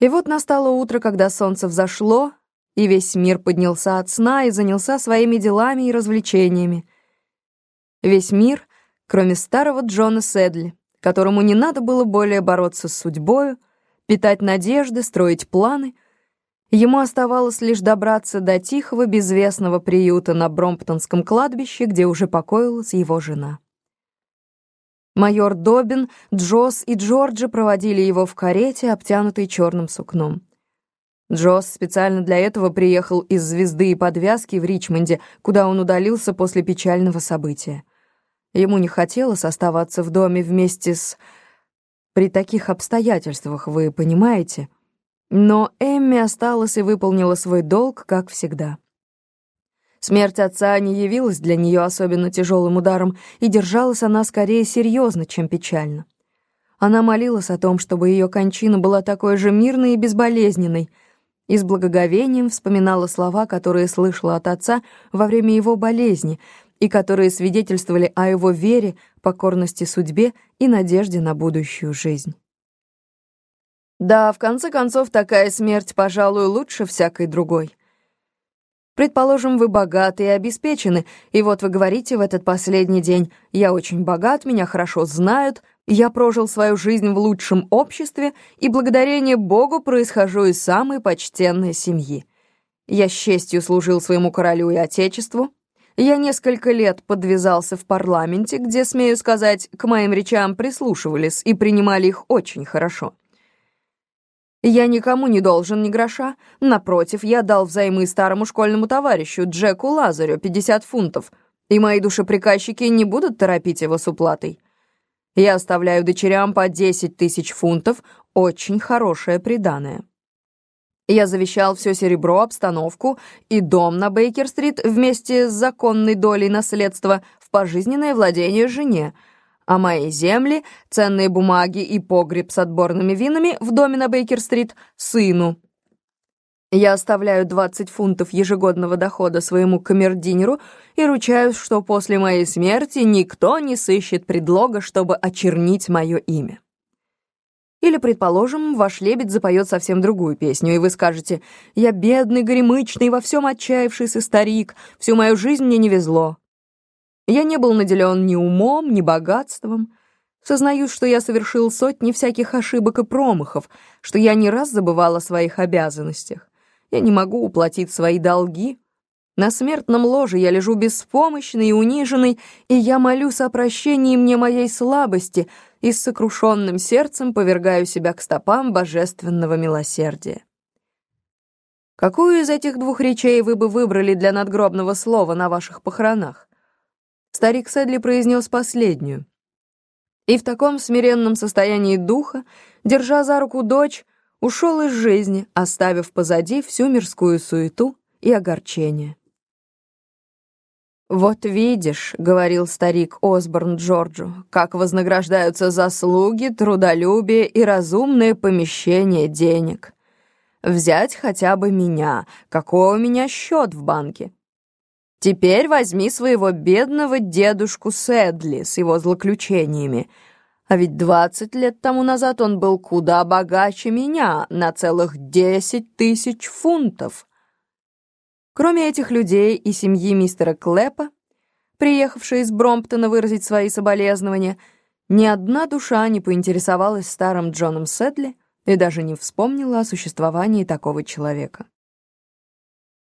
И вот настало утро, когда солнце взошло, и весь мир поднялся от сна и занялся своими делами и развлечениями. Весь мир, кроме старого Джона Сэдли, которому не надо было более бороться с судьбою, питать надежды, строить планы. Ему оставалось лишь добраться до тихого, безвестного приюта на Бромптонском кладбище, где уже покоилась его жена. Майор Добин, Джосс и Джорджи проводили его в карете, обтянутой черным сукном. Джосс специально для этого приехал из «Звезды и подвязки» в Ричмонде, куда он удалился после печального события. Ему не хотелось оставаться в доме вместе с... При таких обстоятельствах, вы понимаете? Но Эмми осталась и выполнила свой долг, как всегда. Смерть отца не явилась для нее особенно тяжелым ударом, и держалась она скорее серьезно, чем печально. Она молилась о том, чтобы ее кончина была такой же мирной и безболезненной, и с благоговением вспоминала слова, которые слышала от отца во время его болезни, и которые свидетельствовали о его вере, покорности судьбе и надежде на будущую жизнь. Да, в конце концов, такая смерть, пожалуй, лучше всякой другой. Предположим, вы богаты и обеспечены, и вот вы говорите в этот последний день «Я очень богат, меня хорошо знают, я прожил свою жизнь в лучшем обществе и благодарение Богу происхожу из самой почтенной семьи. Я с честью служил своему королю и отечеству. Я несколько лет подвязался в парламенте, где, смею сказать, к моим речам прислушивались и принимали их очень хорошо. Я никому не должен ни гроша. Напротив, я дал взаймы старому школьному товарищу Джеку Лазарю 50 фунтов, и мои душеприказчики не будут торопить его с уплатой. Я оставляю дочерям по 10 тысяч фунтов, очень хорошее приданое. Я завещал все серебро, обстановку и дом на Бейкер-стрит вместе с законной долей наследства в пожизненное владение жене — а мои земли, ценные бумаги и погреб с отборными винами в доме на Бейкер-стрит сыну. Я оставляю 20 фунтов ежегодного дохода своему камердинеру и ручаюсь, что после моей смерти никто не сыщет предлога, чтобы очернить мое имя. Или, предположим, ваш лебедь запоет совсем другую песню, и вы скажете «Я бедный, горемычный, во всем отчаявшийся старик, всю мою жизнь мне не везло. Я не был наделен ни умом, ни богатством. Сознаюсь, что я совершил сотни всяких ошибок и промахов, что я не раз забывал о своих обязанностях. Я не могу уплатить свои долги. На смертном ложе я лежу беспомощный и униженный, и я молюсь о прощении мне моей слабости и с сокрушенным сердцем повергаю себя к стопам божественного милосердия. Какую из этих двух речей вы бы выбрали для надгробного слова на ваших похоронах? Старик Сэдли произнес последнюю. И в таком смиренном состоянии духа, держа за руку дочь, ушел из жизни, оставив позади всю мирскую суету и огорчение. «Вот видишь», — говорил старик Осборн Джорджу, «как вознаграждаются заслуги, трудолюбие и разумное помещение денег. Взять хотя бы меня, какой у меня счет в банке. Теперь возьми своего бедного дедушку Сэдли с его злоключениями. А ведь двадцать лет тому назад он был куда богаче меня, на целых десять тысяч фунтов. Кроме этих людей и семьи мистера Клэпа, приехавшей из Бромптона выразить свои соболезнования, ни одна душа не поинтересовалась старым Джоном Сэдли и даже не вспомнила о существовании такого человека.